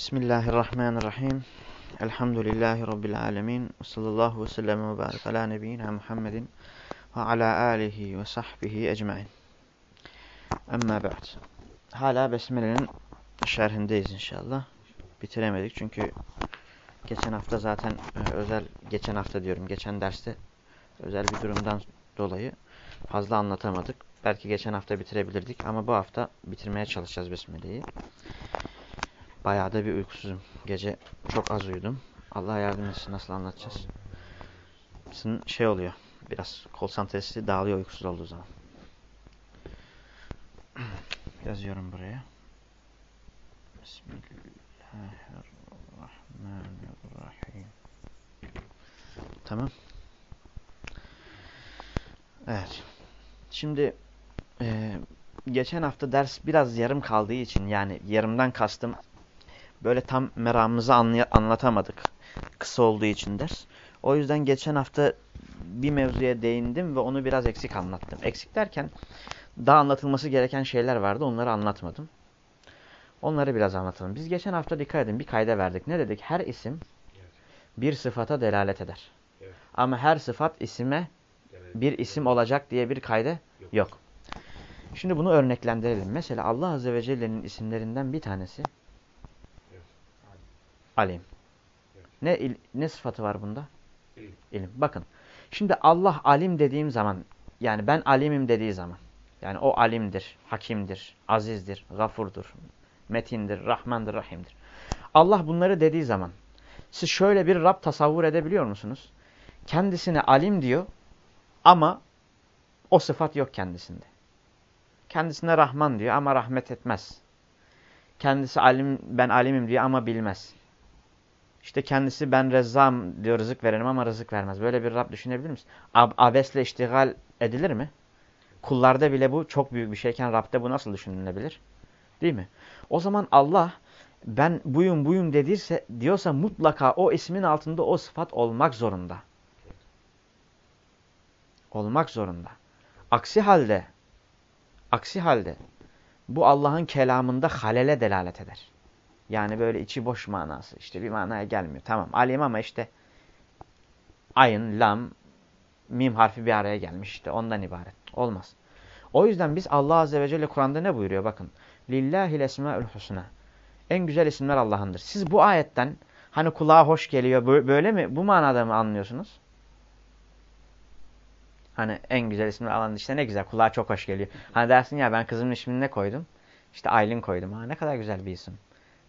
Bismillahirrahmanirrahim. Elhamdülillahi Rabbil alemin. Sallallahu ve sellem ve barik ala nebiyyina Muhammedin ve ala alihi ve sahbihi ecmain. Amma ba'd. Hala Besmele'nin şerhindeyiz inşallah. Bitiremedik çünkü geçen hafta zaten e, özel, geçen hafta diyorum, geçen derste özel bir durumdan dolayı fazla anlatamadık. Belki geçen hafta bitirebilirdik ama bu hafta bitirmeye çalışacağız Besmele'yi. Bayağı da bir uykusuzum. Gece çok az uyudum. Allah yardım etsin. Nasıl anlatacağız? Bizim şey oluyor. Biraz konsantresi dağılıyor uykusuz olduğu zaman. Yazıyorum buraya. Bismillahirrahmanirrahim. Tamam. Evet. Şimdi e, geçen hafta ders biraz yarım kaldığı için yani yarımdan kastım böyle tam meramımızı anlatamadık. Kısa olduğu için ders. O yüzden geçen hafta bir mevzuya değindim ve onu biraz eksik anlattım. Eksik derken daha anlatılması gereken şeyler vardı. Onları anlatmadım. Onları biraz anlatalım. Biz geçen hafta dikkat edin bir kayda verdik. Ne dedik? Her isim bir sıfata delalet eder. Ama her sıfat isime bir isim olacak diye bir kayda yok. Şimdi bunu örneklendirelim. Mesela Allah Azze ve Celle'nin isimlerinden bir tanesi Alim. Ne il, ne sıfatı var bunda? İlim. İlim. Bakın. Şimdi Allah alim dediğim zaman yani ben alimim dediği zaman yani o alimdir, hakimdir, azizdir, gafurdur, metindir, rahmandır, rahimdir. Allah bunları dediği zaman siz şöyle bir Rab tasavvur edebiliyor musunuz? Kendisine alim diyor ama o sıfat yok kendisinde. Kendisine Rahman diyor ama rahmet etmez. Kendisi alim, ben alimim diyor ama bilmez. İşte kendisi ben rezzam diyor rızık verenim ama rızık vermez. Böyle bir Rab düşünebilir misin? Ab abesle iştigal edilir mi? Kullarda bile bu çok büyük bir şeyken Rab'de bu nasıl düşünülebilir? Değil mi? O zaman Allah ben buyum buyum dediyse diyorsa mutlaka o ismin altında o sıfat olmak zorunda. Olmak zorunda. Aksi halde aksi halde bu Allah'ın kelamında halele delalet eder. Yani böyle içi boş manası. İşte bir manaya gelmiyor. Tamam alim ama işte ayın, lam, mim harfi bir araya gelmiş. işte ondan ibaret. Olmaz. O yüzden biz Allah Azze ve Celle Kur'an'da ne buyuruyor? Bakın. Lillahil esmaül husna. En güzel isimler Allah'ındır. Siz bu ayetten hani kulağa hoş geliyor böyle mi? Bu manada mı anlıyorsunuz? Hani en güzel isimler Allah'ın işte ne güzel kulağa çok hoş geliyor. Hani dersin ya ben kızımın ismini ne koydum? İşte Aylin koydum. Ha ne kadar güzel bir isim.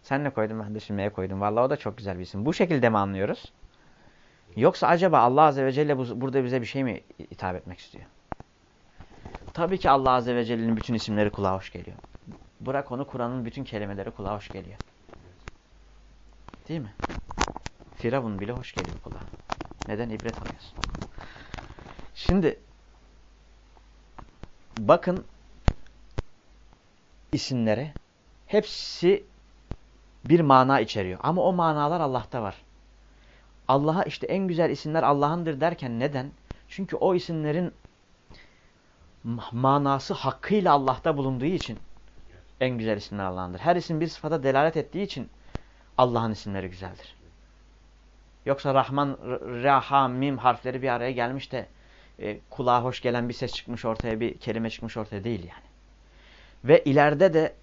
Sen ne koydun ben de Sümeyye koydum. Vallahi o da çok güzel bir isim. Bu şekilde mi anlıyoruz? Yoksa acaba Allah Azze ve Celle bu, burada bize bir şey mi hitap etmek istiyor? Tabii ki Allah Azze ve Celle'nin bütün isimleri kulağa hoş geliyor. Bırak onu Kur'an'ın bütün kelimeleri kulağa hoş geliyor. Değil mi? Firavun bile hoş geliyor kulağa. Neden ibret alıyorsun? Şimdi bakın isimlere hepsi bir mana içeriyor. Ama o manalar Allah'ta var. Allah'a işte en güzel isimler Allah'ındır derken neden? Çünkü o isimlerin manası hakkıyla Allah'ta bulunduğu için en güzel isimler Allah'ındır. Her isim bir sıfata delalet ettiği için Allah'ın isimleri güzeldir. Yoksa Rahman, Raha, Mim harfleri bir araya gelmiş de e, kulağa hoş gelen bir ses çıkmış ortaya, bir kelime çıkmış ortaya değil yani. Ve ileride de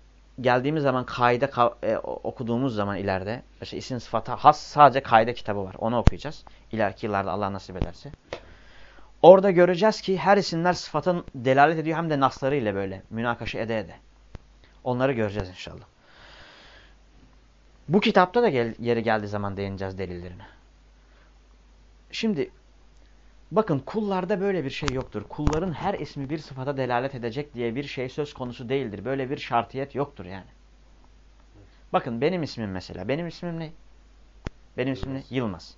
geldiğimiz zaman kaide e, okuduğumuz zaman ileride işte isim sıfata has sadece kaide kitabı var. Onu okuyacağız. İleriki yıllarda Allah nasip ederse. Orada göreceğiz ki her isimler sıfatın delalet ediyor hem de naslarıyla böyle münakaşa ede ede. Onları göreceğiz inşallah. Bu kitapta da gel, yeri geldiği zaman değineceğiz delillerine. Şimdi bakın kullarda böyle bir şey yoktur. Kulların her ismi bir sıfata delalet edecek diye bir şey söz konusu değildir. Böyle bir şartiyet yoktur yani. Bakın benim ismim mesela. Benim ismim ne? Benim ismim ne? Yılmaz.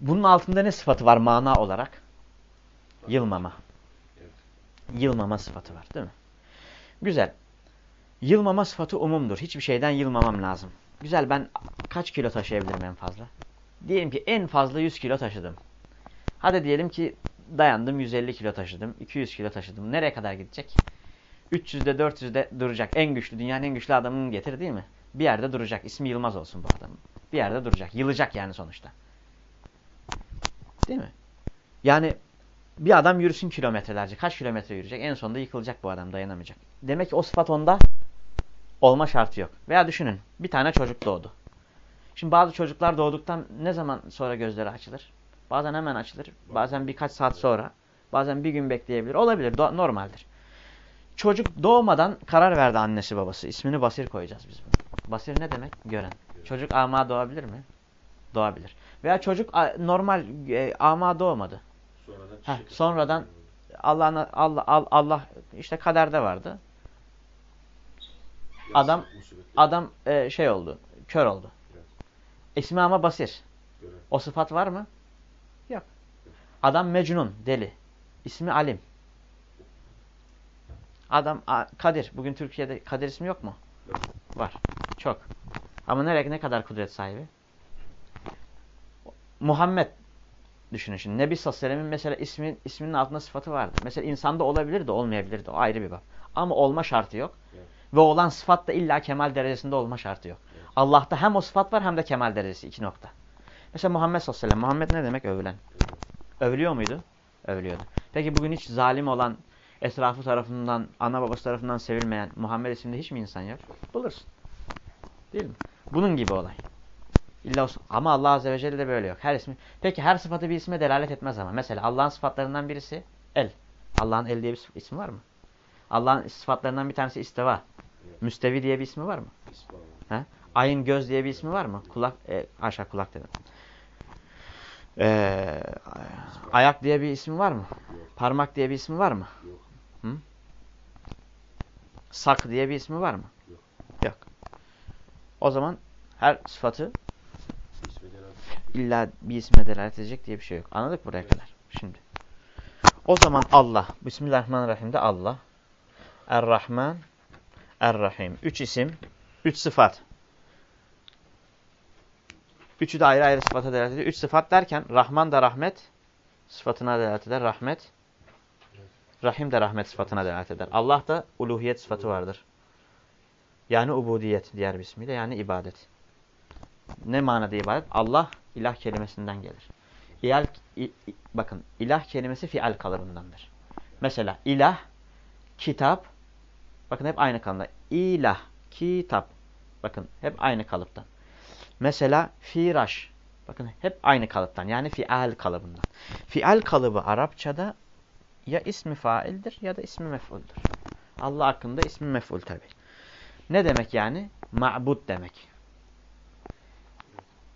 Bunun altında ne sıfatı var mana olarak? Yılmama. Yılmama sıfatı var değil mi? Güzel. Yılmama sıfatı umumdur. Hiçbir şeyden yılmamam lazım. Güzel ben kaç kilo taşıyabilirim en fazla? Diyelim ki en fazla 100 kilo taşıdım. Hadi diyelim ki dayandım 150 kilo taşıdım. 200 kilo taşıdım. Nereye kadar gidecek? 300'de 400'de duracak. En güçlü, dünyanın en güçlü adamını getir değil mi? Bir yerde duracak. İsmi Yılmaz olsun bu adamın. Bir yerde duracak. Yılacak yani sonuçta. Değil mi? Yani bir adam yürüsün kilometrelerce. Kaç kilometre yürüyecek? En sonunda yıkılacak bu adam dayanamayacak. Demek ki o sıfat onda olma şartı yok. Veya düşünün bir tane çocuk doğdu. Şimdi bazı çocuklar doğduktan ne zaman sonra gözleri açılır? Bazen hemen açılır. Bazen birkaç saat sonra. Bazen bir gün bekleyebilir. Olabilir. Normaldir. Çocuk doğmadan karar verdi annesi babası. İsmini Basir koyacağız biz bunu. Basir ne demek? Gören. Çocuk ama doğabilir mi? Doğabilir. Veya çocuk normal e, ama doğmadı. Sonradan, Heh, sonradan Allah Allah Allah işte kaderde vardı. Adam adam e, şey oldu. Kör oldu. İsmi ama basir. O sıfat var mı? Adam mecnun, deli. İsmi alim. Adam Kadir. Bugün Türkiye'de Kadir ismi yok mu? Var. Çok. Ama nereye ne kadar kudret sahibi? Muhammed düşünün şimdi. Nebi Sallallahu mesela ismin, isminin altında sıfatı vardır. Mesela insanda olabilir de olmayabilir de o ayrı bir bak. Ama olma şartı yok. Evet. Ve olan sıfat da illa kemal derecesinde olma şartı yok. Evet. Allah'ta hem o sıfat var hem de kemal derecesi. iki nokta. Mesela Muhammed Sallallahu Muhammed ne demek? Övülen. Övülüyor muydu? Övülüyordu. Peki bugün hiç zalim olan, etrafı tarafından, ana babası tarafından sevilmeyen Muhammed isimli hiç mi insan yok? Bulursun. Değil mi? Bunun gibi olay. İlla olsun. Ama Allah Azze ve Celle de böyle yok. Her ismi. Peki her sıfatı bir isme delalet etmez ama. Mesela Allah'ın sıfatlarından birisi el. Allah'ın el diye bir ismi var mı? Allah'ın sıfatlarından bir tanesi isteva. Müstevi diye bir ismi var mı? He? Ayın göz diye bir ismi var mı? Kulak, e, aşağı kulak dedim. Ee, ayak diye bir ismi var mı? Parmak diye bir ismi var mı? Hı? Sak diye bir ismi var mı? Yok. O zaman her sıfatı illa bir isme delalet edecek diye bir şey yok. Anladık buraya kadar? Şimdi. O zaman Allah. Bismillahirrahmanirrahim'de Allah. Er-Rahman. Er-Rahim. Üç isim. Üç sıfat. Üçü de ayrı ayrı sıfata delalet ediyor. Üç sıfat derken Rahman da rahmet sıfatına delalet eder. Rahmet. Rahim de rahmet sıfatına delalet eder. Allah da uluhiyet sıfatı vardır. Yani ubudiyet diğer bir ismiyle yani ibadet. Ne manada ibadet? Allah ilah kelimesinden gelir. İlah, bakın ilah kelimesi fial kalıbındandır. Mesela ilah, kitap, bakın hep aynı kalıpta. İlah, kitap, bakın hep aynı kalıptan. Mesela firaş, bakın hep aynı kalıptan yani fial kalıbından. Fial kalıbı Arapçada ya ismi faildir ya da ismi mef'uldur. Allah hakkında ismi mef'ul tabi. Ne demek yani? Ma'bud demek.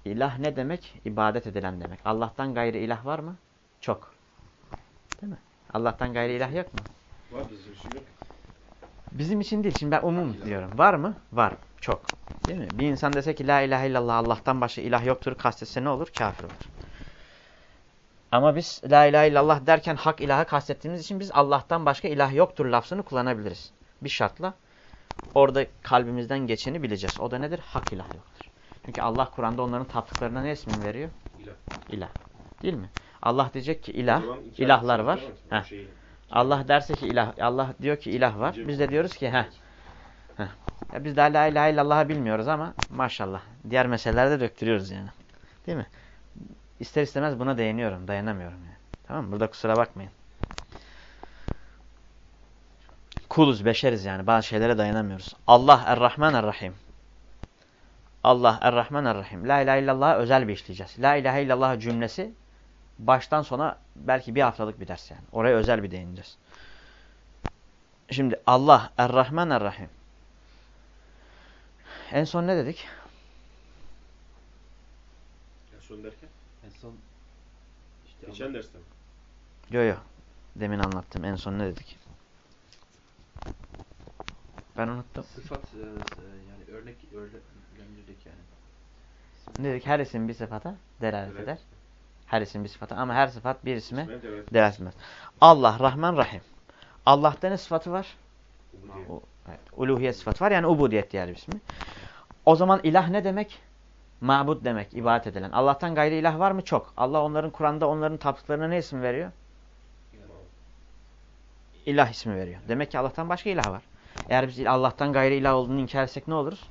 İlah ne demek? İbadet edilen demek. Allah'tan gayrı ilah var mı? Çok. Değil mi? Allah'tan gayrı ilah yok mu? Var bizim için yok. Bizim için değil. Şimdi ben umum diyorum. Var mı? Var. Çok. Değil mi? Bir insan dese ki la ilahe illallah Allah'tan başka ilah yoktur kastetse ne olur? Kafir olur. Ama biz la ilahe illallah derken hak ilahı kastettiğimiz için biz Allah'tan başka ilah yoktur lafzını kullanabiliriz. Bir şartla orada kalbimizden geçeni bileceğiz. O da nedir? Hak ilah yoktur. Çünkü Allah Kur'an'da onların taptıklarına ne ismini veriyor? İlah. İlah. Değil mi? Allah diyecek ki ilah, ilahlar var. Heh. Allah derse ki ilah, Allah diyor ki ilah var. Biz de diyoruz ki heh. heh. Ya biz de la ilahe illallah'ı bilmiyoruz ama maşallah. Diğer meselelerde döktürüyoruz yani. Değil mi? İster istemez buna değiniyorum. Dayanamıyorum yani. Tamam mı? Burada kusura bakmayın. Kuluz, beşeriz yani. Bazı şeylere dayanamıyoruz. Allah Er-Rahman Er-Rahim. Allah Er-Rahman Er-Rahim. La ilahe illallah özel bir işleyeceğiz. La ilahe illallah cümlesi baştan sona belki bir haftalık bir ders yani. Oraya özel bir değineceğiz. Şimdi Allah Er-Rahman Er-Rahim. En son ne dedik? En son derken? En son işte geçen derste mi? Yo yo. Demin anlattım. En son ne dedik? Ben unuttum. Sıfat e, yani örnek örnek gönderdik yani. Ne dedik? Her isim bir sıfata delalet evet. eder. Her isim bir sıfata ama her sıfat bir isme delalet etmez. Allah Rahman Rahim. Allah'ta ne sıfatı var? Ubudiyet. Evet, uluhiyet sıfatı var yani ubudiyet diğer bir ismi. O zaman ilah ne demek? Mabud demek, ibadet edilen. Allah'tan gayri ilah var mı? Çok. Allah onların Kur'an'da onların taptıklarına ne isim veriyor? ilah ismi veriyor. Demek ki Allah'tan başka ilah var. Eğer biz Allah'tan gayrı ilah olduğunu inkar etsek ne oluruz?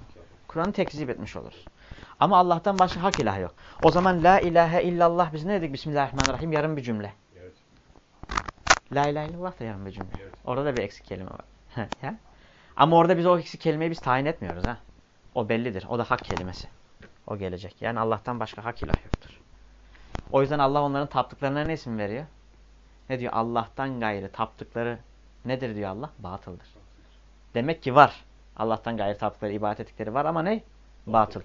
Kur'an'ı tekzip etmiş oluruz. Ama Allah'tan başka hak ilah yok. O zaman la ilahe illallah biz ne dedik? Bismillahirrahmanirrahim yarım bir cümle. Evet. La ilahe illallah da yarım bir cümle. Evet. Orada da bir eksik kelime var. Ama orada biz o eksik kelimeyi biz tayin etmiyoruz ha. O bellidir. O da hak kelimesi. O gelecek. Yani Allah'tan başka hak ilah yoktur. O yüzden Allah onların taptıklarına ne isim veriyor? Ne diyor? Allah'tan gayrı taptıkları nedir diyor Allah? Batıldır. Demek ki var. Allah'tan gayrı taptıkları, ibadet ettikleri var ama ne? Batıl.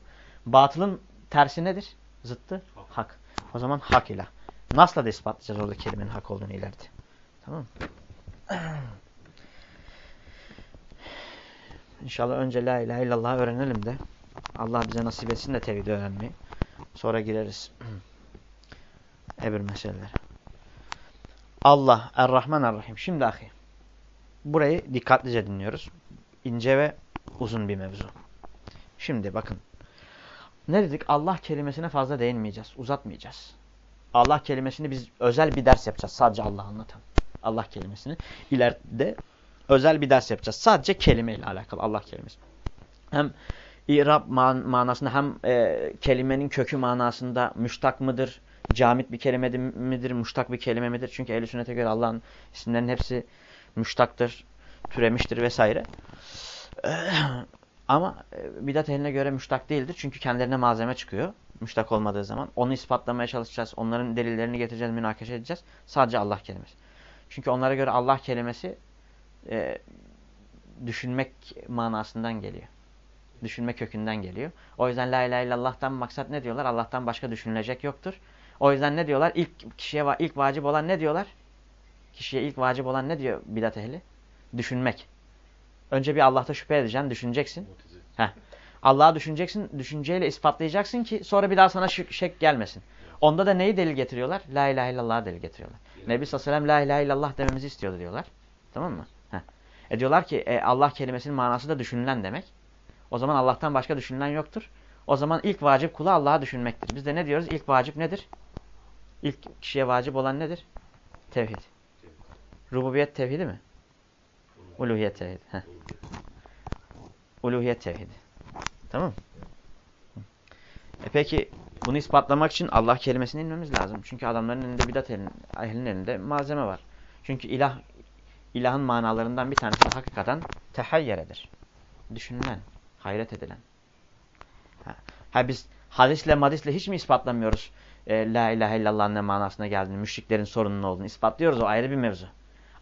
Batılın tersi nedir? Zıttı? Hak. O zaman hak ilah. Nasla da ispatlayacağız orada kelimenin hak olduğunu ileride. Tamam mı? İnşallah önce la ilahe illallah öğrenelim de Allah bize nasip etsin de tevhid öğrenmeyi. Sonra gireriz ebir meselelere. Allah Er-Rahman Er-Rahim. Şimdi ahi. Burayı dikkatlice dinliyoruz. İnce ve uzun bir mevzu. Şimdi bakın. Ne dedik? Allah kelimesine fazla değinmeyeceğiz. Uzatmayacağız. Allah kelimesini biz özel bir ders yapacağız. Sadece Allah anlatan. Allah kelimesini. İleride özel bir ders yapacağız. Sadece kelimeyle alakalı Allah kelimesi. Hem İrab man manasında hem e, kelimenin kökü manasında müştak mıdır? Camit bir kelime midir? Müştak bir kelime midir? Çünkü ehl sünnete göre Allah'ın isimlerinin hepsi müştaktır, türemiştir vesaire. Ama e, bidat ehline göre müştak değildir. Çünkü kendilerine malzeme çıkıyor. Müştak olmadığı zaman. Onu ispatlamaya çalışacağız. Onların delillerini getireceğiz, münakaşa edeceğiz. Sadece Allah kelimesi. Çünkü onlara göre Allah kelimesi e, düşünmek manasından geliyor. Düşünme kökünden geliyor. O yüzden la ilahe illallah'tan maksat ne diyorlar? Allah'tan başka düşünülecek yoktur. O yüzden ne diyorlar? İlk kişiye ilk vacip olan ne diyorlar? Kişiye ilk vacip olan ne diyor bidat ehli? Düşünmek. Önce bir Allah'ta şüphe edeceksin, düşüneceksin. Heh. Allah'ı düşüneceksin, düşünceyle ispatlayacaksın ki sonra bir daha sana şek gelmesin. Onda da neyi delil getiriyorlar? La ilahe illallah'ı delil getiriyorlar. Nebi sallallahu aleyhi ve sellem la ilahe illallah dememizi istiyordu diyorlar. Tamam mı? E diyorlar ki e, Allah kelimesinin manası da düşünülen demek. O zaman Allah'tan başka düşünülen yoktur. O zaman ilk vacip kula Allah'a düşünmektir. Biz de ne diyoruz? İlk vacip nedir? İlk kişiye vacip olan nedir? Tevhid. Rububiyet tevhidi mi? Uluhiyet tevhidi. Uluhiyet tevhidi. Tamam E peki bunu ispatlamak için Allah kelimesini inmemiz lazım. Çünkü adamların elinde bidat elin, ehlinin elinde malzeme var. Çünkü ilah ilahın manalarından bir tanesi hakikaten tehayyeredir. Düşünülen, hayret edilen. Ha, ha biz hadisle madisle hiç mi ispatlamıyoruz? E, La ilahe illallah'ın ne manasına geldiğini, müşriklerin sorunun olduğunu ispatlıyoruz. O ayrı bir mevzu.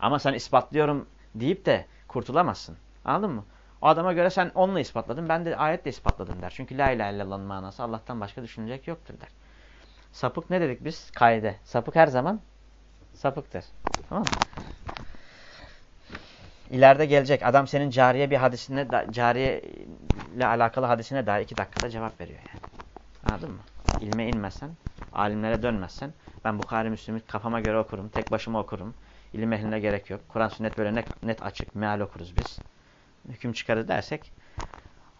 Ama sen ispatlıyorum deyip de kurtulamazsın. Anladın mı? O adama göre sen onunla ispatladın, ben de ayetle ispatladım der. Çünkü la ilahe illallah'ın manası Allah'tan başka düşünecek yoktur der. Sapık ne dedik biz? Kaide. Sapık her zaman sapıktır. Tamam mı? İleride gelecek. Adam senin cariye bir hadisine, cariye ile alakalı hadisine dair iki dakikada cevap veriyor yani. Anladın mı? İlme inmezsen, alimlere dönmezsen, ben Bukhari Müslüm'ü kafama göre okurum, tek başıma okurum. İlim ehline gerek yok. Kur'an sünnet böyle net, net açık, meal okuruz biz. Hüküm çıkarır dersek,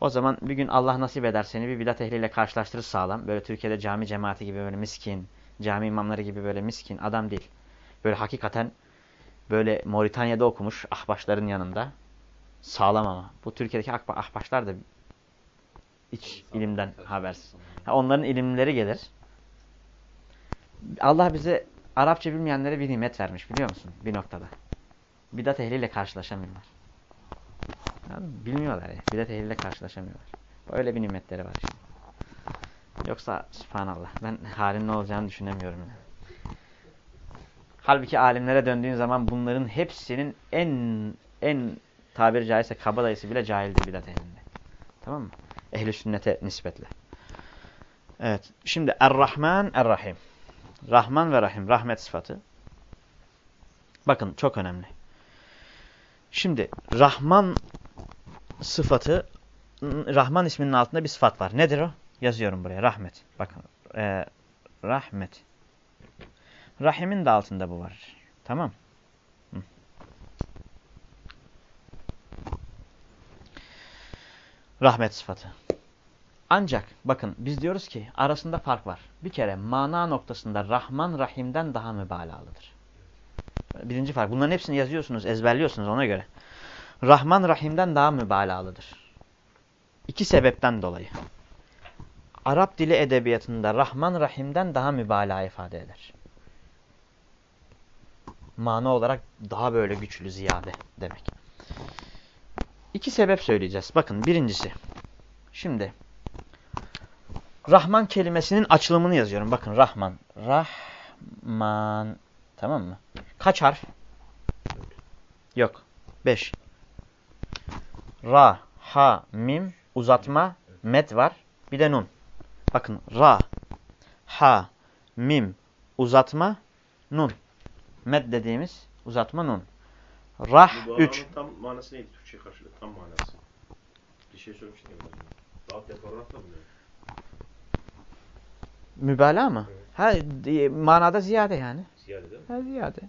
o zaman bir gün Allah nasip eder seni bir bidat ehliyle karşılaştırır sağlam. Böyle Türkiye'de cami cemaati gibi böyle miskin, cami imamları gibi böyle miskin adam değil. Böyle hakikaten böyle Moritanya'da okumuş ahbaşların yanında. Sağlam ama. Bu Türkiye'deki ahbaşlar da hiç ilimden habersiz. onların ilimleri gelir. Allah bize Arapça bilmeyenlere bir nimet vermiş biliyor musun? Bir noktada. Bidat ehliyle karşılaşamıyorlar. Bilmiyorlar ya. Bidat ehliyle karşılaşamıyorlar. Öyle bir nimetleri var işte. Yoksa subhanallah ben halin ne olacağını düşünemiyorum. Yani. Halbuki alimlere döndüğün zaman bunların hepsinin en en tabiri caizse kabadayısı bile cahildir bidat ehlinde. Tamam mı? Ehli sünnete nispetle. Evet. Şimdi Er-Rahman Er-Rahim. Rahman ve Rahim. Rahmet sıfatı. Bakın çok önemli. Şimdi Rahman sıfatı Rahman isminin altında bir sıfat var. Nedir o? Yazıyorum buraya. Rahmet. Bakın. E, rahmet. Rahimin de altında bu var. Tamam. Rahmet sıfatı. Ancak bakın biz diyoruz ki arasında fark var. Bir kere mana noktasında Rahman Rahim'den daha mübalağalıdır. Birinci fark. Bunların hepsini yazıyorsunuz, ezberliyorsunuz ona göre. Rahman Rahim'den daha mübalağalıdır. İki sebepten dolayı. Arap dili edebiyatında Rahman Rahim'den daha mübalağa ifade eder. Mana olarak daha böyle güçlü, ziyade demek. İki sebep söyleyeceğiz. Bakın birincisi. Şimdi Rahman kelimesinin açılımını yazıyorum. Bakın Rahman. Rahman. Tamam mı? Kaç harf? Yok. Beş. Ra, ha, mim, uzatma, met var. Bir de nun. Bakın ra, ha, mim, uzatma, nun. Med dediğimiz uzatma nun. Rah Bu 3. Tam manası neydi Türkçe karşılığı? Tam manası. Bir şey söylemiştin ya. Daha teferruatla mı? Mübalağa mı? Evet. Ha, manada ziyade yani. Ziyade değil mi? Ha, ziyade. Ziyade.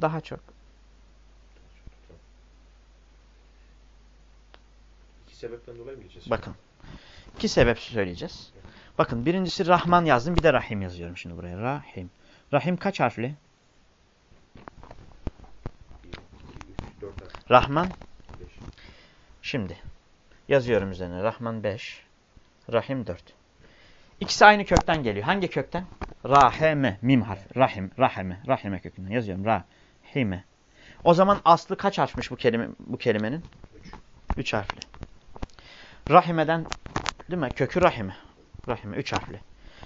Daha çok. İki sebepten dolayı mı geçeceğiz? Bakın. İki sebep söyleyeceğiz. Bakın birincisi Rahman yazdım bir de Rahim yazıyorum şimdi buraya. Rahim. Rahim kaç harfli? Rahman. Şimdi. Yazıyorum üzerine. Rahman 5. Rahim 4. İkisi aynı kökten geliyor. Hangi kökten? Rahime. Mim harfi. Rahim. Rahime. Rahime kökünden. Yazıyorum. Rahime. O zaman aslı kaç harfmiş bu kelime bu kelimenin? Üç. 3 harfli. Rahime'den değil mi? Kökü rahime. Rahime 3 harfli.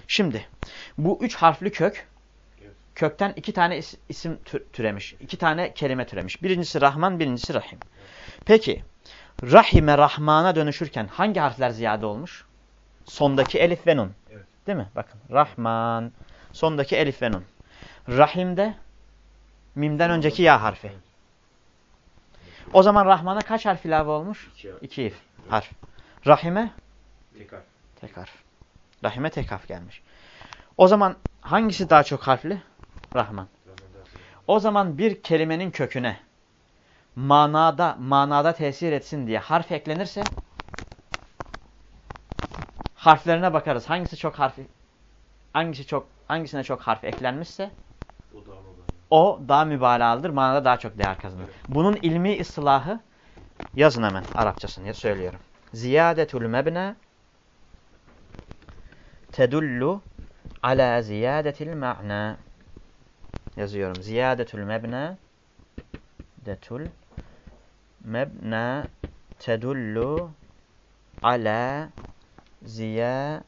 Şimdi bu 3 harfli kök. Kökten iki tane is- isim tü- türemiş. iki tane kelime türemiş. Birincisi Rahman, birincisi Rahim. Peki Rahime Rahman'a dönüşürken hangi harfler ziyade olmuş? Sondaki elif ve nun. Evet. Değil mi? Bakın Rahman sondaki elif ve nun. Rahim'de mimden önceki ya harfi. O zaman Rahman'a kaç harf ilave olmuş? İki. İki harf. harf. Rahime Tek harf. tek harf. Rahime tek harf gelmiş. O zaman hangisi daha çok harfli? Rahman. O zaman bir kelimenin köküne manada manada tesir etsin diye harf eklenirse harflerine bakarız. Hangisi çok harfi hangisi çok hangisine çok harf eklenmişse O daha mı o daha mübalağalıdır. Manada daha çok değer kazanır. Evet. Bunun ilmi ıslahı yazın hemen Arapçasını söylüyorum. Ziyadetul mebne tedullu ala ziyadetil ma'na. Yazıyorum. Ziyadetul mebne detul mebna tedullu ala ziyadetul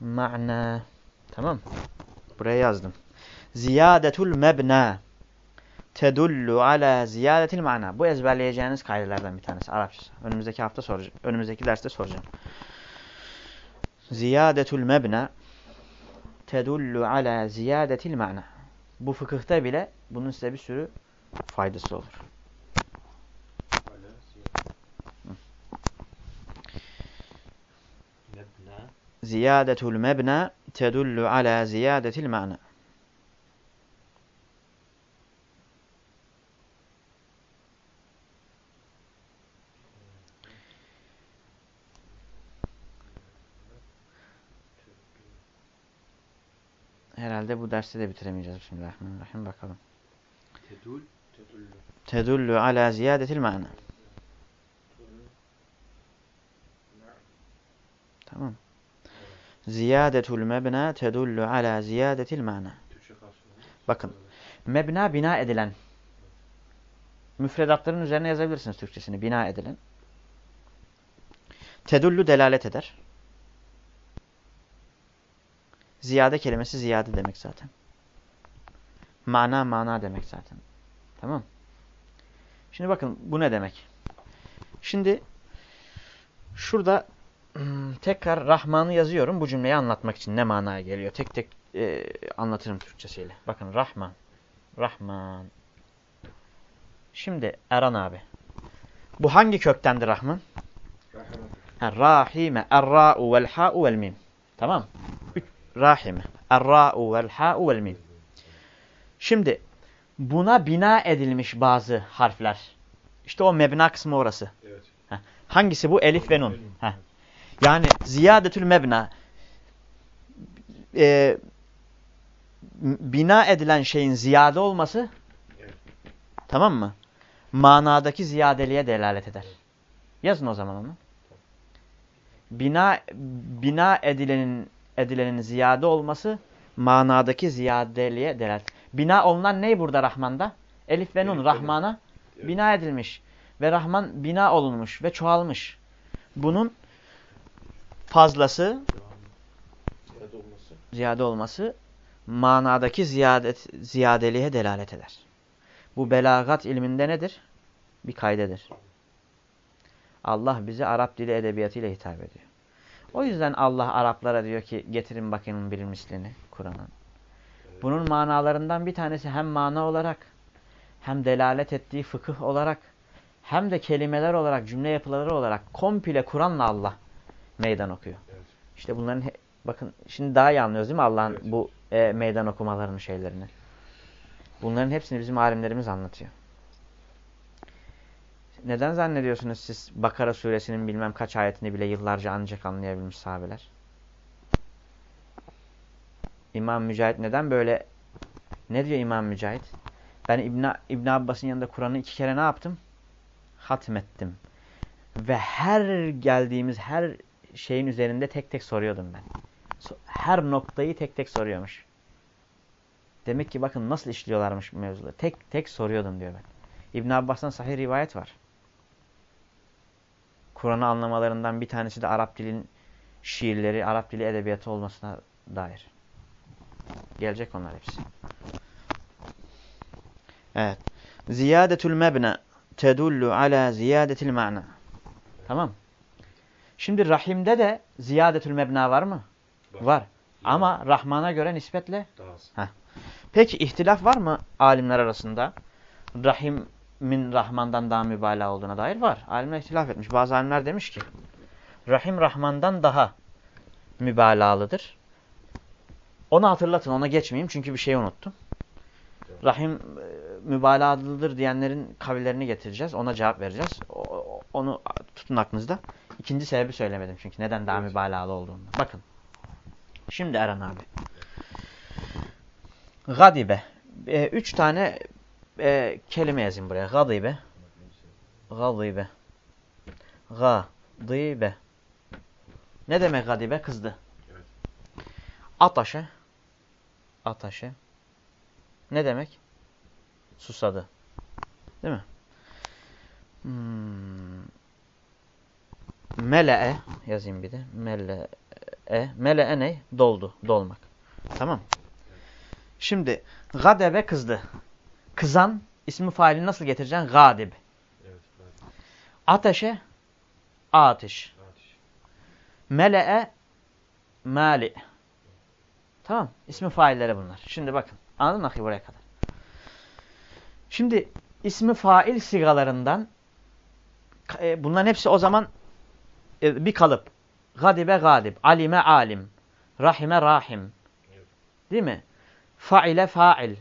ma'na. Tamam. Buraya yazdım. Ziyadetul mebna tedullu ala ziyadetil mana. Bu ezberleyeceğiniz kaidelerden bir tanesi Arapçası. Önümüzdeki hafta soracağım. Önümüzdeki derste soracağım. Ziyadetul mebna tedullu ala ziyadetil mana. Bu fıkıhta bile bunun size bir sürü faydası olur. Ziyadetul mebna tedullu ala ziyadetil mana. Bu dersi de bitiremeyeceğiz. Bismillahirrahmanirrahim. Bakalım. Tedul. Tedullu. Tedullu ala ziyadetil mana. Tamam. Ziyadetul mebna tedullu ala ziyadetil mana. Bakın. Mebna bina edilen. Müfredatların üzerine yazabilirsiniz Türkçesini. Bina edilen. Tedullu delalet eder. Ziyade kelimesi ziyade demek zaten. Mana mana demek zaten. Tamam. Şimdi bakın bu ne demek? Şimdi şurada hmm, tekrar Rahman'ı yazıyorum bu cümleyi anlatmak için ne manaya geliyor. Tek tek e, anlatırım Türkçesiyle. Bakın Rahman. Rahman. Şimdi Erhan abi. Bu hangi köktendir Rahman? Rahime, er-ra'u vel-ha'u vel-mim. Tamam. Rahime, er-ra'u vel-ha'u vel-mim. Şimdi buna bina edilmiş bazı harfler. İşte o mebna kısmı orası. Evet. Hangisi bu? Elif ve nun. Heh. Yani ziyadetül mebna. Ee, bina edilen şeyin ziyade olması Evet. tamam mı? Manadaki ziyadeliğe delalet eder. Yazın o zaman onu. Bina bina edilenin edilenin ziyade olması manadaki ziyadeliğe delalet. Bina olunan ne burada Rahman'da? Elif ve Nun Elif. Rahman'a Evet. bina edilmiş ve Rahman bina olunmuş ve çoğalmış. Bunun fazlası Ziyade olması. ziyade olması manadaki ziyadet, ziyadeliğe delalet eder. Bu belagat ilminde nedir? Bir kaydedir. Allah bize Arap dili edebiyatıyla hitap ediyor. O yüzden Allah Araplara diyor ki getirin bakın bir mislini Kur'an'ın. Bunun manalarından bir tanesi hem mana olarak hem delalet ettiği fıkıh olarak hem de kelimeler olarak cümle yapıları olarak komple Kur'an'la Allah meydan okuyor. Evet. İşte bunların bakın şimdi daha iyi anlıyoruz değil mi Allah'ın Evet. bu e, meydan okumalarını şeylerini. Bunların hepsini bizim alimlerimiz anlatıyor. Neden zannediyorsunuz siz Bakara suresinin bilmem kaç ayetini bile yıllarca ancak anlayabilmiş sahabeler? İmam Mücahit neden böyle ne diyor İmam Mücahit? Ben İbn, İbn Abbas'ın yanında Kur'an'ı iki kere ne yaptım? Hatmettim. Ve her geldiğimiz her şeyin üzerinde tek tek soruyordum ben. Her noktayı tek tek soruyormuş. Demek ki bakın nasıl işliyorlarmış mevzuları. Tek tek soruyordum diyor ben. İbn Abbas'tan sahih rivayet var. Kur'an'ı anlamalarından bir tanesi de Arap dilin şiirleri, Arap dili edebiyatı olmasına dair. Gelecek onlar hepsi. Evet. Ziyadetül mebne tedullu ala ziyadetil ma'na. Tamam. Şimdi rahimde de ziyadetül mebna var mı? Var. Var. Ama Rahman'a göre nispetle. Daha. Peki ihtilaf var mı alimler arasında? Rahimin Rahman'dan daha mübalağa olduğuna dair var. Alimler ihtilaf etmiş. Bazı alimler demiş ki Rahim Rahman'dan daha mübalağalıdır. Onu hatırlatın, ona geçmeyeyim çünkü bir şey unuttum. Rahim e, mübalağalıdır diyenlerin kavillerini getireceğiz. Ona cevap vereceğiz. O- onu tutun aklınızda. İkinci sebebi söylemedim çünkü neden daha Evet. mübalağalı olduğunu. Bakın. Şimdi Eren abi. Gadibe. E, üç tane e, kelime yazayım buraya. Gadibe. Gadibe. Gadibe. Ne demek gadibe? Kızdı. Evet. Ataşe. Ataşe. Ne demek? Susadı. Değil mi? Hmm. Mele'e yazayım bir de. Mele'e. Mele'e ne? Doldu. Dolmak. Tamam. Şimdi gadebe kızdı. Kızan ismi faili nasıl getireceksin? Gadib. Evet. Ateşe ateş. ateş. Mele'e mali. Tamam. İsmi failleri bunlar. Şimdi bakın. Anladın mı buraya kadar? Şimdi ismi fail sigalarından e, bunların hepsi o zaman e, bir kalıp. Gadibe gadib. Alime alim. Rahime rahim. Değil mi? Faile fail.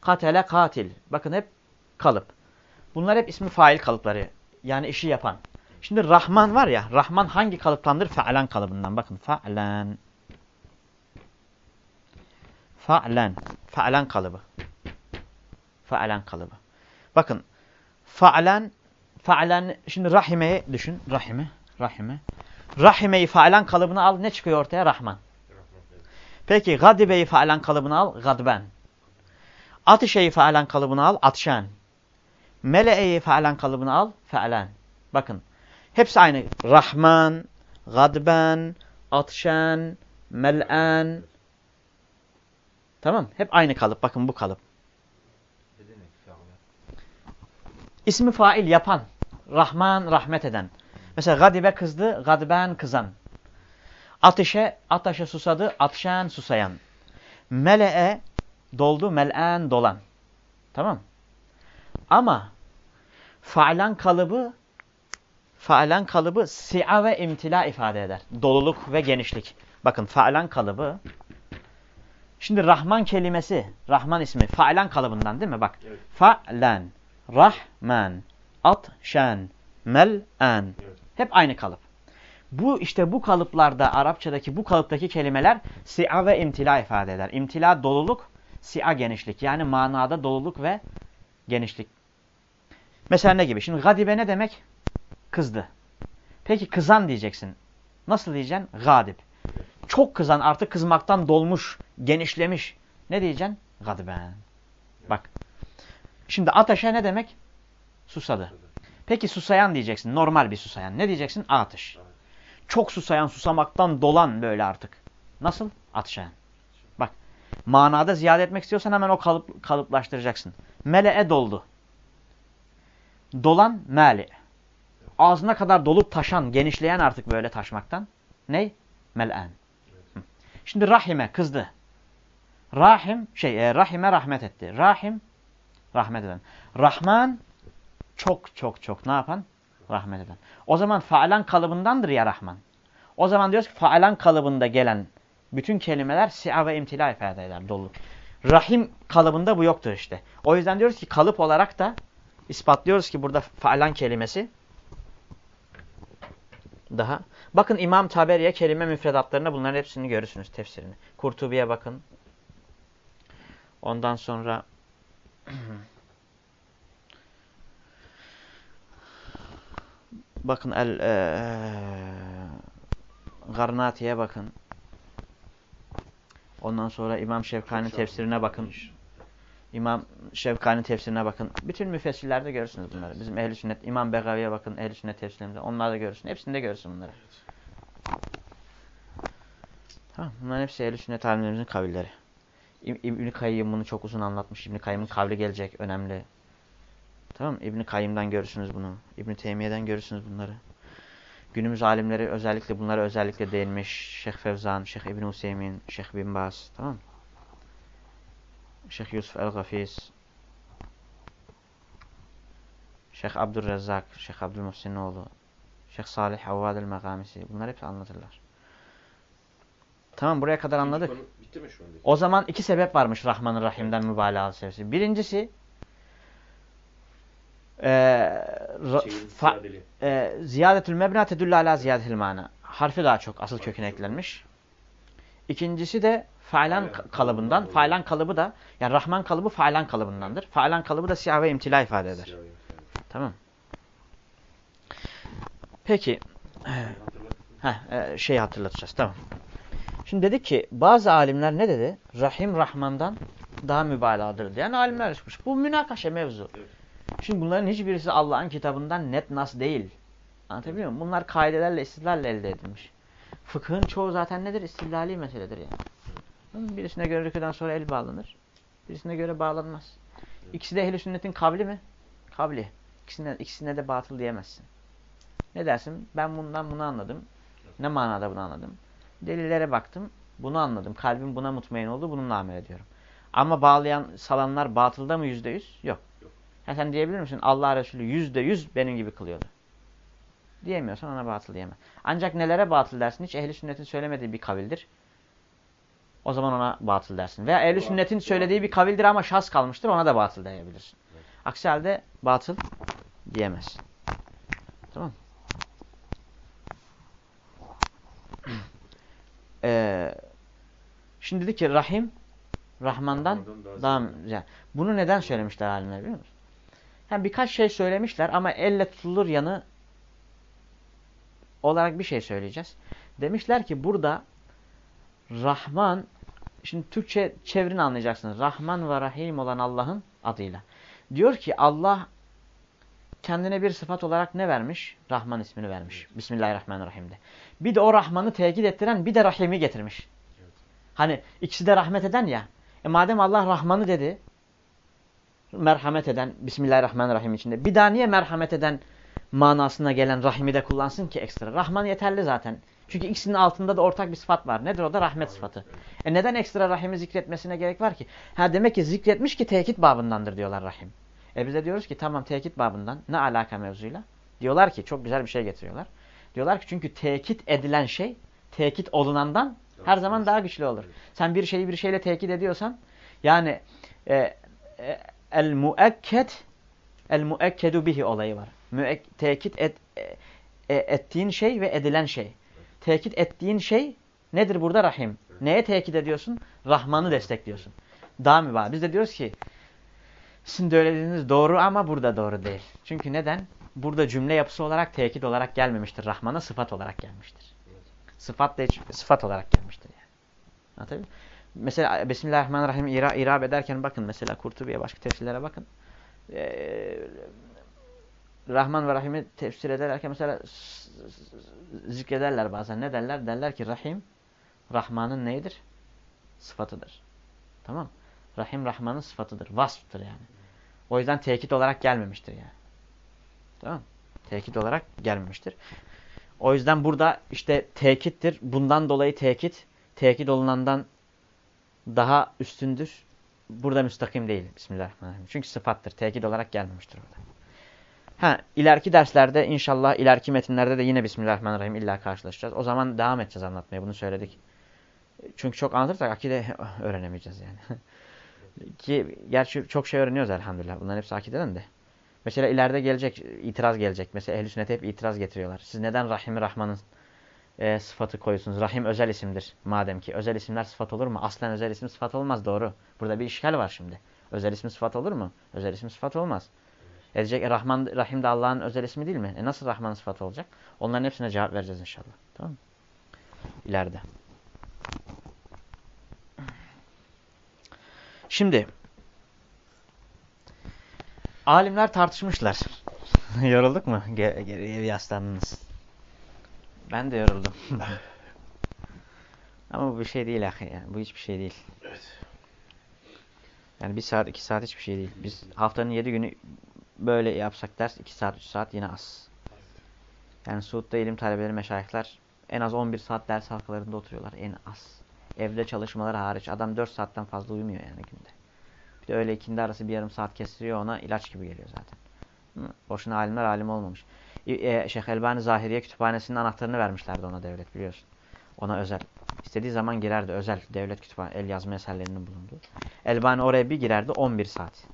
Katele katil. Bakın hep kalıp. Bunlar hep ismi fail kalıpları. Yani işi yapan. Şimdi Rahman var ya. Rahman hangi kalıptandır? Fe'len kalıbından. Bakın fe'len. Fe'len. Fe'len kalıbı. Fe'len kalıbı. Bakın. Fe'len. Fe'len. Şimdi rahimeyi düşün. Rahime. Rahime. Rahimeyi fe'len kalıbını al. Ne çıkıyor ortaya? Rahman. Peki gadibeyi fe'len kalıbını al. Gadben. Atişeyi fe'len kalıbını al. Atşen. Mele'eyi fe'len kalıbını al. Fe'len. Bakın. Hepsi aynı. Rahman, gadben, atşen, mel'en. Tamam. Hep aynı kalıp. Bakın bu kalıp. İsmi fail yapan. Rahman rahmet eden. Mesela gadibe kızdı, gadben kızan. Ateşe, ateşe susadı, atşen susayan. Mele'e doldu, mel'en dolan. Tamam. Ama faalan kalıbı faalan kalıbı si'a ve imtila ifade eder. Doluluk ve genişlik. Bakın faalan kalıbı Şimdi Rahman kelimesi, Rahman ismi faalan kalıbından değil mi? Bak. Evet. Fa'len, Rahman, Atşen, Mel'en. Evet. Hep aynı kalıp. Bu işte bu kalıplarda Arapçadaki bu kalıptaki kelimeler si'a ve imtila ifade eder. İmtila doluluk, si'a genişlik. Yani manada doluluk ve genişlik. Mesela ne gibi? Şimdi gadibe ne demek? Kızdı. Peki kızan diyeceksin. Nasıl diyeceksin? Gadib. Çok kızan artık kızmaktan dolmuş, genişlemiş. Ne diyeceksin? Gadiben. Bak. Şimdi ateşe ne demek? Susadı. Peki susayan diyeceksin. Normal bir susayan. Ne diyeceksin? Atış. Çok susayan, susamaktan dolan böyle artık. Nasıl? Atışayan. Manada ziyade etmek istiyorsan hemen o kalıp, kalıplaştıracaksın. Mele'e doldu. Dolan meli. Ağzına kadar dolup taşan, genişleyen artık böyle taşmaktan. Ney? Mel'en. Şimdi rahime kızdı. Rahim şey e, rahime rahmet etti. Rahim rahmet eden. Rahman çok çok çok ne yapan? Rahmet eden. O zaman faalan kalıbındandır ya Rahman. O zaman diyoruz ki faalan kalıbında gelen bütün kelimeler si'a ve imtila ifade eder. Doluluk. Rahim kalıbında bu yoktur işte. O yüzden diyoruz ki kalıp olarak da ispatlıyoruz ki burada faalan kelimesi daha. Bakın İmam Taberi'ye kelime müfredatlarına bunların hepsini görürsünüz tefsirini. Kurtubi'ye bakın. Ondan sonra bakın el e, Garnati'ye bakın. Ondan sonra İmam Şevkani tefsirine bakın. İmam Şevkani tefsirine bakın. Bütün müfessirlerde görürsünüz bunları. Bizim ehl sünnet İmam Begavi'ye bakın. Ehl-i sünnet tefsirlerinde. Onlarda görürsün. Hepsinde görürsün bunları. Tamam. Bunların hepsi ehl sünnet alimlerimizin kavilleri. İbn-i Kayyım bunu çok uzun anlatmış. İbn-i Kayyım'ın kavli gelecek. Önemli. Tamam İbn-i Kayyım'dan görürsünüz bunu. İbn-i Teymiye'den görürsünüz bunları. Günümüz alimleri özellikle bunlara özellikle değinmiş. Şeyh Fevzan, Şeyh İbn Hüseyin, Şeyh Bin Baz. Tamam Şeyh Yusuf el-Gafiz, Şeyh Abdurrezzak, Şeyh Abdülmuhsinoğlu, Şeyh Salih Havvad el-Megamisi. Bunlar hep anlatırlar. Tamam buraya kadar anladık. Bitti mi şu anda? O zaman iki sebep varmış Rahman-ı Rahim'den mübalağa sebebisi. Birincisi e, e, ziyadetül mebna tedüllü ala ziyadetül mana. Harfi daha çok asıl köküne eklenmiş. İkincisi de failan kalıbından. Failan kalıbı da yani Rahman kalıbı failan kalıbındandır. Failan kalıbı da siyah ve imtila ifade eder. Tamam. Peki. Heh, e, şeyi hatırlatacağız. Tamam. Şimdi dedik ki bazı alimler ne dedi? Rahim Rahman'dan daha mübalağadır diyen alimler çıkmış. Bu münakaşa mevzu. Şimdi bunların hiçbirisi Allah'ın kitabından net nas değil. Anlatabiliyor muyum? Bunlar kaidelerle, istidlalle elde edilmiş. Fıkhın çoğu zaten nedir? İstidlali meseledir yani. Birisine göre rüküden sonra el bağlanır. Birisine göre bağlanmaz. İkisi de ehl sünnetin kavli mi? Kavli. İkisine, ikisine de batıl diyemezsin. Ne dersin? Ben bundan bunu anladım. Ne manada bunu anladım? Delillere baktım. Bunu anladım. Kalbim buna mutmain oldu. Bununla amel ediyorum. Ama bağlayan salanlar batılda mı yüzde yüz? Yok. Ya sen diyebilir misin? Allah Resulü yüzde yüz benim gibi kılıyordu. Diyemiyorsan ona batıl diyemem. Ancak nelere batıl dersin? Hiç ehli sünnetin söylemediği bir kavildir. O zaman ona batıl dersin. Veya ehli sünnetin söylediği bir kavildir ama şahs kalmıştır. Ona da batıl diyebilirsin. Aksi halde batıl diyemezsin. Tamam Ee, şimdi dedi ki Rahim Rahman'dan daha yani Bunu neden söylemişler alimler biliyor musun? Yani birkaç şey söylemişler ama elle tutulur yanı olarak bir şey söyleyeceğiz. Demişler ki burada Rahman, şimdi Türkçe çevrini anlayacaksınız. Rahman ve Rahim olan Allah'ın adıyla. Diyor ki Allah kendine bir sıfat olarak ne vermiş? Rahman ismini vermiş. Bismillahirrahmanirrahim'de. Bir de o Rahman'ı tekit ettiren bir de Rahim'i getirmiş. Hani ikisi de rahmet eden ya. E madem Allah Rahman'ı dedi, merhamet eden, Bismillahirrahmanirrahim içinde. Bir daha niye merhamet eden manasına gelen rahimi de kullansın ki ekstra. Rahman yeterli zaten. Çünkü ikisinin altında da ortak bir sıfat var. Nedir o da? Rahmet sıfatı. E neden ekstra rahimi zikretmesine gerek var ki? Ha demek ki zikretmiş ki tekit babındandır diyorlar rahim. E biz de diyoruz ki tamam tekit babından ne alaka mevzuyla? Diyorlar ki çok güzel bir şey getiriyorlar. Diyorlar ki çünkü tekit edilen şey tekit olunandan her zaman daha güçlü olur. Sen bir şeyi bir şeyle tekit ediyorsan yani e, e, el muekket el muekkedu bihi olayı var müek tekit et, e, ettiğin şey ve edilen şey. Tekit ettiğin şey nedir burada? Rahim. Neye tekit ediyorsun? Rahman'ı destekliyorsun. Daha mübah. Biz de diyoruz ki sizin de öyle dediğiniz doğru ama burada doğru değil. Çünkü neden? Burada cümle yapısı olarak tekit olarak gelmemiştir. Rahman'a sıfat olarak gelmiştir. Sıfat da sıfat olarak gelmiştir yani. Anlatabiliyor? Mesela Bismillahirrahmanirrahim ira, irab ederken bakın mesela Kurtubi'ye başka tefsirlere bakın. Ee, Rahman ve Rahim'i tefsir ederken mesela zikrederler bazen. Ne derler? Derler ki Rahim Rahman'ın neyidir? Sıfatıdır. Tamam Rahim Rahman'ın sıfatıdır. Vasftır yani. O yüzden tekit olarak gelmemiştir yani. Tamam Tekit olarak gelmemiştir. O yüzden burada işte tekittir. Bundan dolayı tekit, tekit olunandan daha üstündür. Burada müstakim değil. Bismillahirrahmanirrahim. Çünkü sıfattır. Tekit olarak gelmemiştir orada. Ha, ileriki derslerde inşallah ileriki metinlerde de yine Bismillahirrahmanirrahim illa karşılaşacağız. O zaman devam edeceğiz anlatmaya. Bunu söyledik. Çünkü çok anlatırsak akide öğrenemeyeceğiz yani. Ki gerçi çok şey öğreniyoruz elhamdülillah. Bunların hepsi akideden de. Mesela ileride gelecek, itiraz gelecek. Mesela ehl sünnet hep itiraz getiriyorlar. Siz neden Rahim Rahman'ın e, sıfatı koyuyorsunuz? Rahim özel isimdir madem ki. Özel isimler sıfat olur mu? Aslen özel isim sıfat olmaz doğru. Burada bir işgal var şimdi. Özel isim sıfat olur mu? Özel isim sıfat olmaz. Edecek e, Rahman, Rahim de Allah'ın özel ismi değil mi? E nasıl Rahman'ın sıfatı olacak? Onların hepsine cevap vereceğiz inşallah. Tamam mı? İleride. Şimdi alimler tartışmışlar. Yorulduk mu? Geriye bir yaslandınız. Ben de yoruldum. Ama bu bir şey değil ahi yani. Bu hiçbir şey değil. Evet. Yani bir saat, iki saat hiçbir şey değil. Biz haftanın yedi günü böyle yapsak ders iki saat, üç saat yine az. Yani Suud'da ilim talebeleri, meşayihler en az 11 saat ders halkalarında oturuyorlar. En az. Evde çalışmaları hariç. Adam 4 saatten fazla uyumuyor yani günde. Bir de öyle ikindi arası bir yarım saat kestiriyor ona ilaç gibi geliyor zaten. Boşuna alimler alim olmamış. E, Şeyh Elbani Zahiriye kütüphanesinin anahtarını vermişlerdi ona devlet biliyorsun. Ona özel. İstediği zaman girerdi özel devlet kütüphane el yazma eserlerinin bulunduğu. Elbani oraya bir girerdi 11 saat.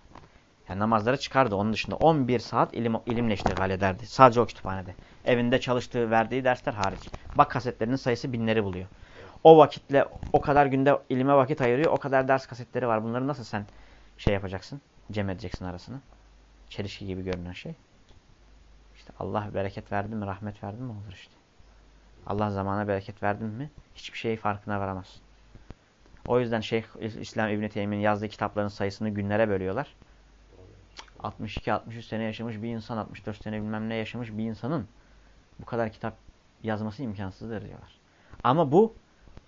Yani namazları çıkardı onun dışında 11 saat ilim, ilimle iştigal ederdi. Sadece o kütüphanede. Evinde çalıştığı, verdiği dersler hariç. Bak kasetlerinin sayısı binleri buluyor. O vakitle o kadar günde ilime vakit ayırıyor. O kadar ders kasetleri var. Bunları nasıl sen şey yapacaksın? Cem edeceksin arasını. Çelişki gibi görünen şey. İşte Allah bereket verdi mi, rahmet verdi mi olur işte. Allah zamana bereket verdi mi hiçbir şey farkına varamaz. O yüzden Şeyh İslam İbn Teymi'nin yazdığı kitapların sayısını günlere bölüyorlar. 62-63 sene yaşamış bir insan, 64 sene bilmem ne yaşamış bir insanın bu kadar kitap yazması imkansızdır diyorlar. Ama bu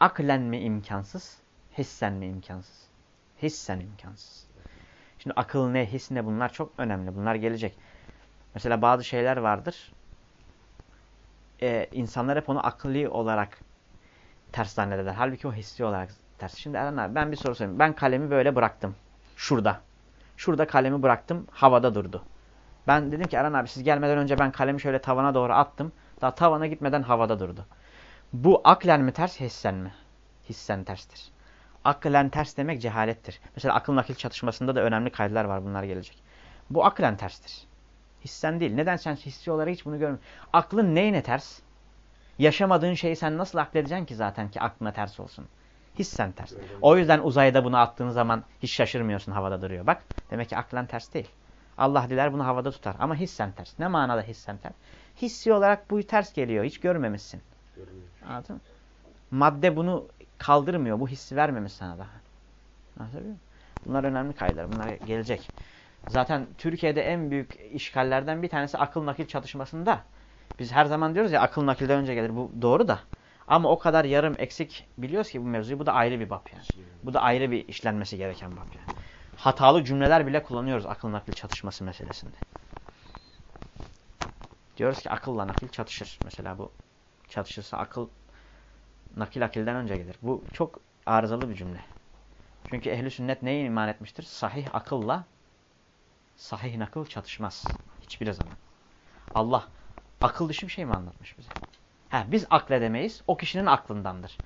aklen mi imkansız, hissen mi imkansız? Hissen imkansız. Şimdi akıl ne, his ne bunlar çok önemli. Bunlar gelecek. Mesela bazı şeyler vardır. Ee, insanlar hep onu akılli olarak ters zannederler. Halbuki o hissi olarak ters. Şimdi Eren abi ben bir soru sorayım. Ben kalemi böyle bıraktım. Şurada. Şurada kalemi bıraktım. Havada durdu. Ben dedim ki Eren abi siz gelmeden önce ben kalemi şöyle tavana doğru attım. Daha tavana gitmeden havada durdu. Bu aklen mi ters, hissen mi? Hissen terstir. Aklen ters demek cehalettir. Mesela akıl nakil çatışmasında da önemli kaydeler var. Bunlar gelecek. Bu aklen terstir. Hissen değil. Neden sen hissi olarak hiç bunu görmüyorsun? Aklın neyine ters? Yaşamadığın şeyi sen nasıl akledeceksin ki zaten ki aklına ters olsun? Hissen ters. O yüzden uzayda bunu attığın zaman hiç şaşırmıyorsun havada duruyor. Bak demek ki aklen ters değil. Allah diler bunu havada tutar. Ama hissen ters. Ne manada hissen ters? Hissi olarak bu ters geliyor. Hiç görmemişsin. Anladın mı? Madde bunu kaldırmıyor. Bu hissi vermemiş sana daha. Anlatabiliyor muyum? Bunlar önemli kaydeler. Bunlar gelecek. Zaten Türkiye'de en büyük işgallerden bir tanesi akıl nakil çatışmasında. Biz her zaman diyoruz ya akıl nakilden önce gelir. Bu doğru da. Ama o kadar yarım eksik biliyoruz ki bu mevzuyu. Bu da ayrı bir bab yani. Bu da ayrı bir işlenmesi gereken bab yani. Hatalı cümleler bile kullanıyoruz akıl nakil çatışması meselesinde. Diyoruz ki akılla nakil çatışır. Mesela bu çatışırsa akıl nakil akilden önce gelir. Bu çok arızalı bir cümle. Çünkü ehli sünnet neye iman etmiştir? Sahih akılla sahih nakıl çatışmaz. Hiçbir zaman. Allah akıl dışı bir şey mi anlatmış bize? Ha, biz akledemeyiz. O kişinin aklındandır.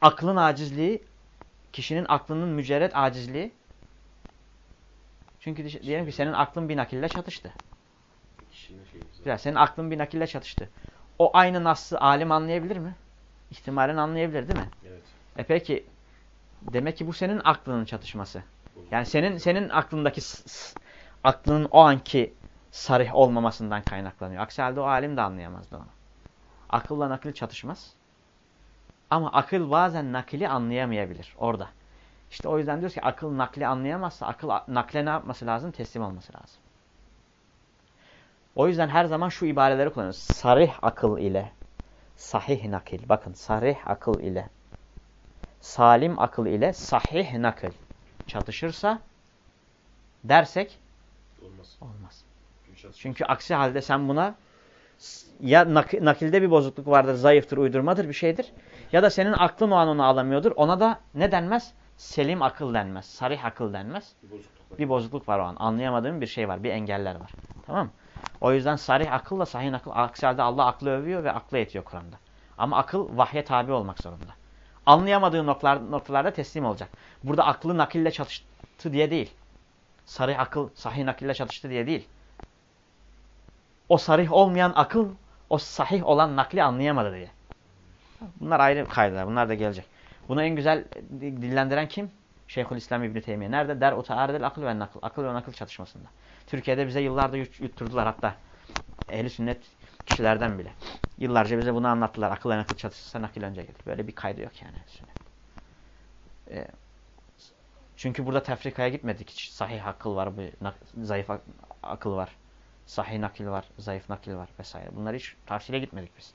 Aklın acizliği, kişinin aklının mücerret acizliği. Çünkü diyelim ki senin aklın bir nakille çatıştı. Güzel. Senin aklın bir nakille çatıştı. O aynı nasıl alim anlayabilir mi? İhtimalen anlayabilir değil mi? Evet. E peki demek ki bu senin aklının çatışması. Yani senin senin aklındaki aklının o anki sarih olmamasından kaynaklanıyor. Aksi halde o alim de anlayamazdı onu. Akılla nakil çatışmaz. Ama akıl bazen nakili anlayamayabilir orada. İşte o yüzden diyoruz ki akıl nakli anlayamazsa akıl nakle ne yapması lazım? Teslim olması lazım. O yüzden her zaman şu ibareleri kullanıyoruz. Sarih akıl ile sahih nakil. Bakın sarih akıl ile salim akıl ile sahih nakil çatışırsa dersek Olmaz. olmaz. Çünkü aksi halde sen buna ya nak nakilde bir bozukluk vardır, zayıftır, uydurmadır bir şeydir. Ya da senin aklın o an onu alamıyordur. Ona da ne denmez? Selim akıl denmez. Sarih akıl denmez. Bir bozukluk var. Bir bozukluk var o an. Anlayamadığın bir şey var. Bir engeller var. Tamam mı? O yüzden sarih akılla sahih akıl. Aksi halde Allah aklı övüyor ve aklı etiyor Kur'an'da. Ama akıl vahye tabi olmak zorunda. Anlayamadığı noktalar, noktalarda teslim olacak. Burada aklı nakille çatıştı diye değil. Sarih akıl sahih nakille çatıştı diye değil. O sarih olmayan akıl o sahih olan nakli anlayamadı diye. Bunlar ayrı kaydeler. Bunlar da gelecek. Bunu en güzel dillendiren kim? Şeyhülislam İbn Teymiye. Nerede? Der utaardel akıl ve nakıl. Akıl ve nakıl çatışmasında. Türkiye'de bize yıllardır yut- yutturdular hatta. Ehli sünnet kişilerden bile. Yıllarca bize bunu anlattılar. Akıl ve nakıl çatışırsa nakil önce gelir. Böyle bir kaydı yok yani. Ee, çünkü burada tefrikaya gitmedik. Hiç sahih akıl var, bir zayıf ak- akıl var. Sahih nakil var, zayıf nakil var vesaire. Bunları hiç tavsile gitmedik biz.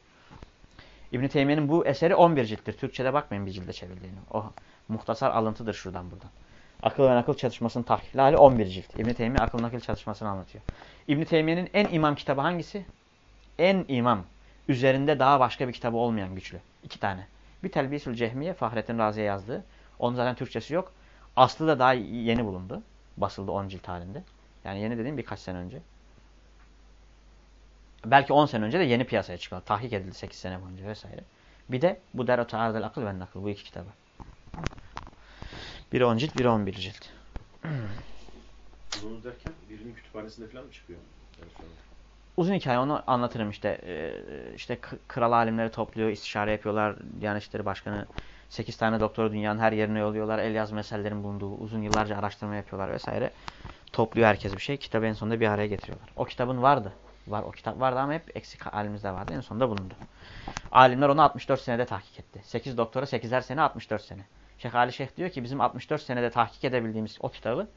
İbn Teymiye'nin bu eseri 11 cilttir. Türkçede bakmayın bir cilde çevirdiğini. O muhtasar alıntıdır şuradan buradan. Akıl ve nakıl çatışmasının tahkikli hali 11 cilt. İbn Teymiye akıl nakil çatışmasını anlatıyor. İbn Teymiye'nin en imam kitabı hangisi? En imam. Üzerinde daha başka bir kitabı olmayan güçlü. İki tane. Bir Telbisül Cehmiye Fahrettin Razi'ye yazdığı. Onun zaten Türkçesi yok. Aslı da daha yeni bulundu. Basıldı 10 cilt halinde. Yani yeni dediğim birkaç sene önce. Belki 10 sene önce de yeni piyasaya çıktı. Tahkik edildi 8 sene boyunca vesaire. Bir de bu Derot Ta'adel Akıl ve Nakıl. Bu iki kitabı. Biri 10 cilt, biri 11 cilt. Bunu derken birinin kütüphanesinde falan mı çıkıyor? Yani sonra. Uzun hikaye onu anlatırım işte. Ee, işte kral alimleri topluyor, istişare yapıyorlar. Diyanet İşleri Başkanı 8 tane doktoru dünyanın her yerine yolluyorlar. El yazma meselelerin bulunduğu uzun yıllarca araştırma yapıyorlar vesaire. Topluyor herkes bir şey. Kitabı en sonunda bir araya getiriyorlar. O kitabın vardı. Var o kitap vardı ama hep eksik halimizde vardı. En sonunda bulundu. Alimler onu 64 senede tahkik etti. 8 doktora 8'er sene 64 sene. Şeyh Ali Şeyh diyor ki bizim 64 senede tahkik edebildiğimiz o kitabı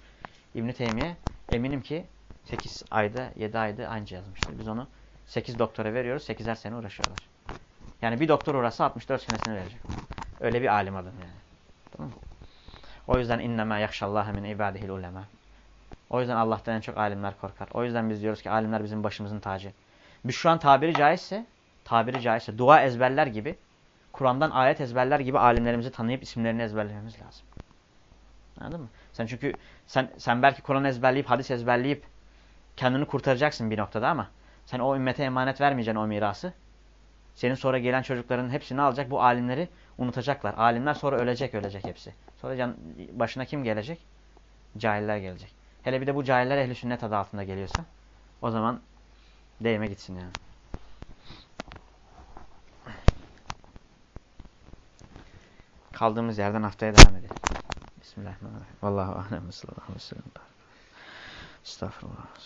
İbn Teymiye eminim ki 8 ayda 7 ayda anca yazmıştır. Biz onu 8 doktora veriyoruz. 8'er sene uğraşıyorlar. Yani bir doktor uğraşsa 64 senesini verecek. Öyle bir alim adam yani. Tamam mı? O yüzden innema yakşallaha min ibadihil ulema. O yüzden Allah'tan en çok alimler korkar. O yüzden biz diyoruz ki alimler bizim başımızın tacı. Biz şu an tabiri caizse, tabiri caizse dua ezberler gibi, Kur'an'dan ayet ezberler gibi alimlerimizi tanıyıp isimlerini ezberlememiz lazım. Anladın mı? Sen çünkü sen sen belki Kur'an ezberleyip, hadis ezberleyip kendini kurtaracaksın bir noktada ama sen o ümmete emanet vermeyeceksin o mirası. Senin sonra gelen çocukların hepsini alacak, bu alimleri unutacaklar. Alimler sonra ölecek, ölecek hepsi. Sonra can, başına kim gelecek? Cahiller gelecek. Hele bir de bu cahiller ehli sünnet adı altında geliyorsa o zaman değme gitsin yani. Kaldığımız yerden haftaya devam edelim. Bismillahirrahmanirrahim. Vallahu alem. Estağfurullah.